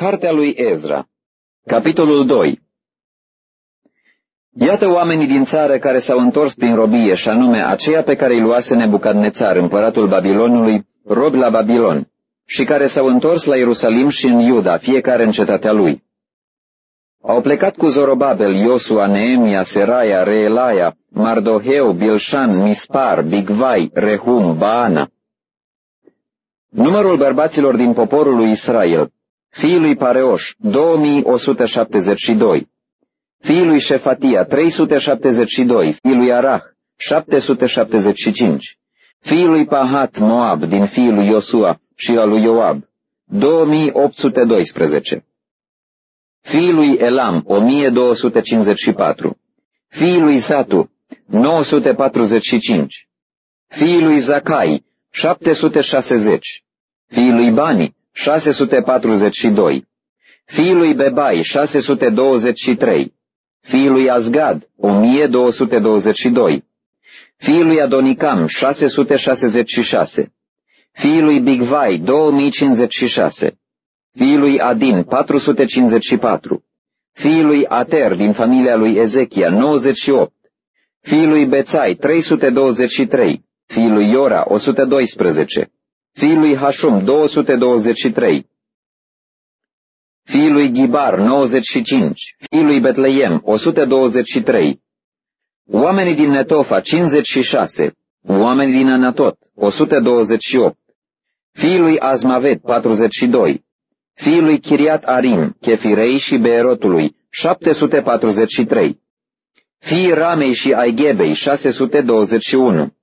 Cartea lui Ezra Capitolul 2 Iată oamenii din țară care s-au întors din robie, și anume aceia pe care îi luase Nebucadnețar, împăratul Babilonului, robi la Babilon, și care s-au întors la Ierusalim și în Iuda, fiecare în cetatea lui. Au plecat cu Zorobabel, Iosua, Neemia, Seraia, Reelaia, Mardoheu, Bilșan, Mispar, Bigvai, Rehum, Baana. Numărul bărbaților din poporul lui Israel, fiii lui Pareoș, 2172, fiii lui Șefatia, 372, fiii lui Arah, 775, fiii lui Pahat, Moab, din fiii lui Iosua și al lui Ioab, 2812, fiii lui Elam, 1254, fiii lui Satu, 945, fiii lui Zacai, 760, fiii lui Bani, 642, fiii lui Bebai, 623, fiii lui Azgad, 1222, fiii lui Adonicam, 666, fiii lui Bigvai, 2056, fiii lui Adin, 454, fiii lui Ater din familia lui Ezechia, 98, fiii lui Bețai, 323, fiii lui Iora, 112, fiii lui Hashum, 223, fiii lui Ghibar, 95, fiii lui Betleem, 123, oamenii din Netofa, 56, oamenii din Anatot, 128, fiii lui Azmavet, 42, fiii lui Chiriat Arim, Chefirei și Beerotului, 743, fiii Ramei și Aigebei, 621,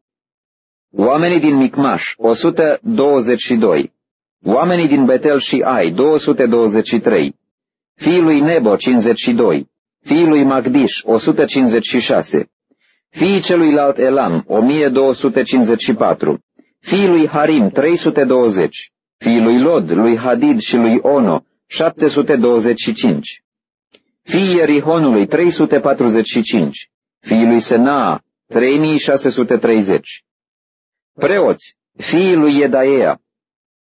oamenii din Micmaș, 122, oamenii din Betel și Ai, 223, fiii lui Nebo, 52, fiii lui Magdiș, 156, fiii celuilalt Elam, 1254, fiii lui Harim, 320, fiii lui Lod, lui Hadid și lui Ono, 725, fiii Ierihonului, 345, fiii lui Senaa, 3630, preoți, fiii lui Edaea,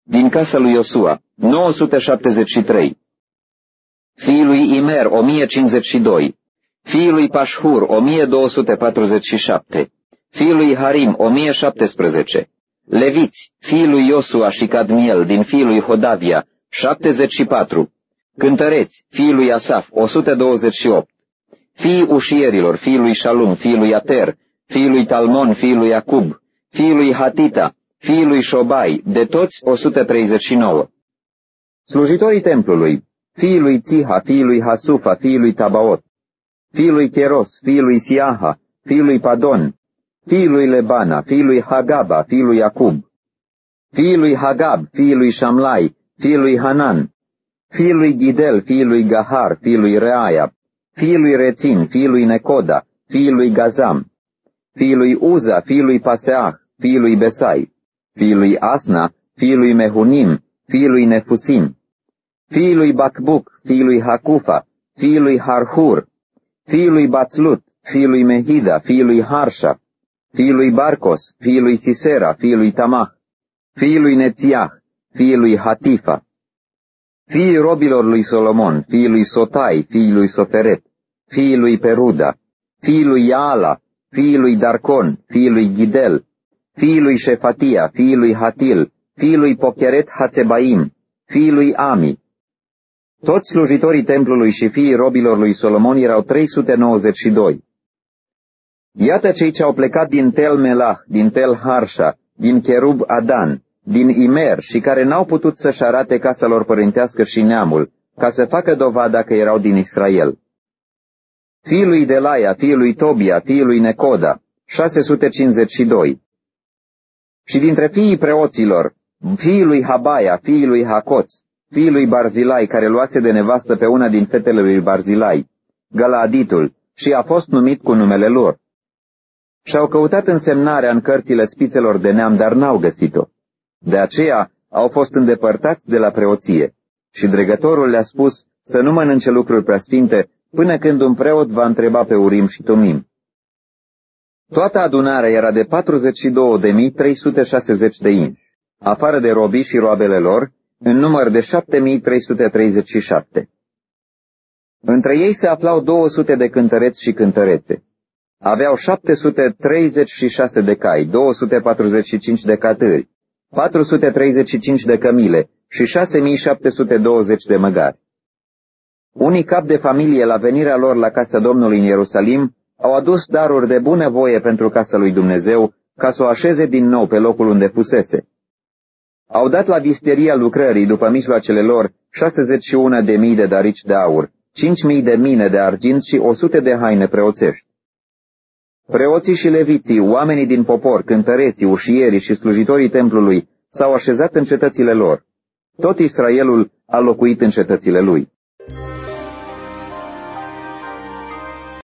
din casa lui Iosua, 973, fiii lui Imer, 1052, fiii lui Pașhur, 1247, fiii lui Harim, 1017, Leviți, fiii lui Iosua și Cadmiel, din fiii lui Hodavia, 74, cântăreți, fiii lui Asaf, 128, fiii ușierilor, fiii lui Shalum, fiii lui Ater, fiii lui Talmon, fiii lui Acub, fiii lui Hatita, fiii lui Șobai, de toți 139. Slujitorii templului, fiii lui Țiha, fiii lui Hasufa, fiii lui Tabaot, fiii lui Cheros, fiii lui Siaha, fiii lui Padon, fiii lui Lebana, fiii lui Hagaba, fiii lui Acub, fiii lui Hagab, fiii lui Shamlai, fiii lui Hanan, fiii lui Gidel, fiii lui Gahar, fiii lui Reaia, fiii lui Rețin, fiii lui Necoda, fiii lui Gazam, fiii lui Uza, fiii lui Paseah, fiii lui Besai, fiii lui Asna, fiii lui Mehunim, fiii lui Nefusim, fiii lui Bacbuc, fiii lui Hakufa, fiii lui Harhur, fiii lui Bațlut, fiii lui Mehida, fiii lui Harsha, fiii lui Barcos, fiii lui Sisera, fiii lui Tamah, fiii lui Nețiah, fiii lui Hatifa, fiii robilor lui Solomon, fiii lui Sotai, fiii lui Soferet, fiii lui Peruda, fiii lui Yaala, fiii lui Darcon, fiii lui Gidel, fiii lui Șefatia, fiii lui Hatil, fiii lui Pocheret Hatzebaim, fiii lui Ami. Toți slujitorii templului și fiii robilor lui Solomon erau 392. Iată cei ce au plecat din Tel Melah, din Tel Harsha, din Cherub Adan, din Imer și care n-au putut să-și arate casa lor părintească și neamul, ca să facă dovada că erau din Israel. Fiii lui Delaia, fiii lui Tobia, fiii lui Necoda, 652. Și dintre fiii preoților, fiii lui Habaia, fiii lui Hacoț, fiii lui Barzilai, care luase de nevastă pe una din fetele lui Barzilai, Galaditul, și a fost numit cu numele lor. Și-au căutat însemnarea în cărțile spițelor de neam, dar n-au găsit-o. De aceea au fost îndepărtați de la preoție. Și dregătorul le-a spus să nu mănânce lucruri preasfinte până când un preot va întreba pe Urim și Tumim. Toată adunarea era de 42.360 de inși. Afară de robii și roabele lor, în număr de 7337. Între ei se aflau 200 de cântăreți și cântărețe. Aveau 736 de cai, 245 de catâri, 435 de cămile și 6720 de măgari. Unii cap de familie la venirea lor la casa Domnului în Ierusalim au adus daruri de bună voie pentru casa lui Dumnezeu, ca să o așeze din nou pe locul unde fusese. Au dat la visteria lucrării, după mijloacele lor, 61 de mii de darici de aur, 5 mii de mine de argint și 100 de haine preoțești. Preoții și leviții, oamenii din popor, cântăreții, ușierii și slujitorii templului s-au așezat în cetățile lor. Tot Israelul a locuit în cetățile lui.